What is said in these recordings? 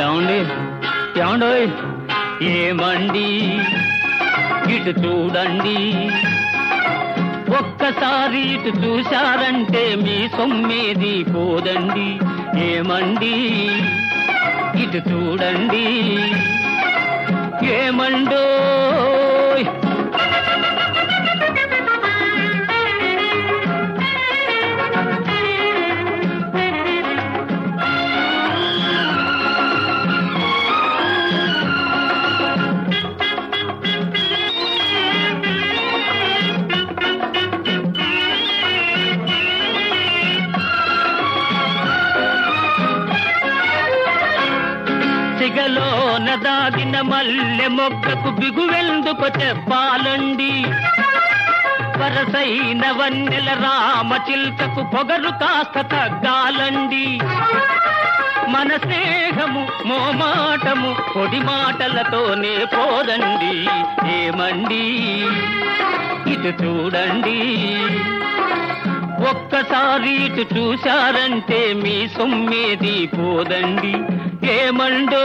ఏమండి? ఏమండి ఏమండి? ఇటు చూడండి. ఒక్కసారి ఇటు చూశారంటే మీ సొమ్మేది పోదండి. ఏమండి? ఇటు చూడండి. ఏమండో? సిగలోన దాగిన మల్లె మొక్కకు బిగువెందుకు చెప్పాలండి. వరసైన వన్నెల రామ చిల్కకు పొగరు కాస్త తగ్గాలండి. మన స్నేహము మోమాటము పొడి మాటలతోనే పోదండి. ఏమండి? ఇటు చూడండి. ఒక్కసారి ఇటు చూశారంటే మీ సొమ్మేది పోదండి. ఏమండో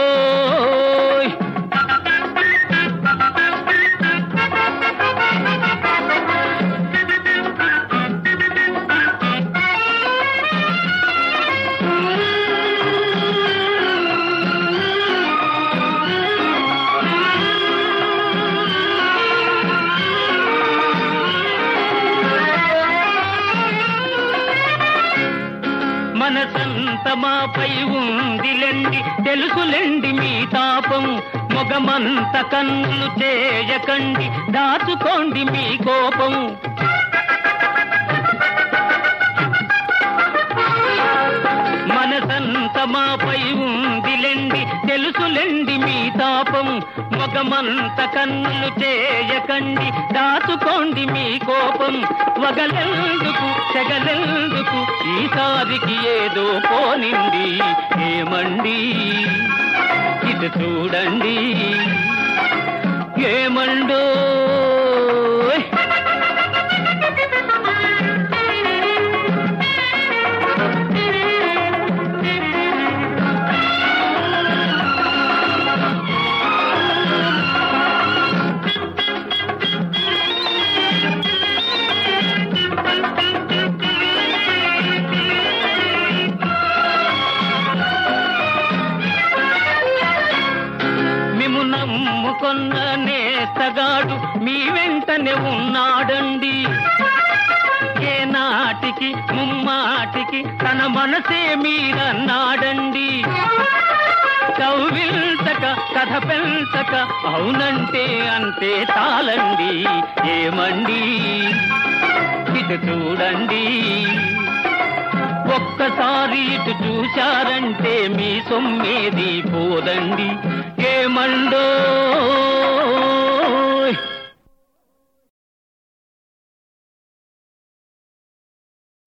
అంత మాపై ఉందిలెండి తెలుసులెండి మీ తాపం మొగమంత కన్నులు చేయకండి దాచుకోండి మీ కోపం మనసంత మాపై ఉందిలెండి తెలుసులెండి మీ తాపం మగమంత కన్నులు చేయకండి. దాచుకోండి మీ కోపం. వగలెందుకు చెగలెందుకు? ఈసారికి ఏదో పోనింది. ఏమండి? ఇది చూడండి. ఏమండో? నమ్ముకొన్న నేతగాడు మీ వెంటనే ఉన్నాడండి. ఏ నాటికి ముమ్మాటికి తన మనసే మీరన్నాడండి. చౌవిల్తక కథ పెంచక అవునంటే అంతే తాళండి ఏమండి? ఇటు చూడండి. ఒక్కసారి ఇటు చూశారంటే మీ సొమ్మేది పోదండి. ఏమండో?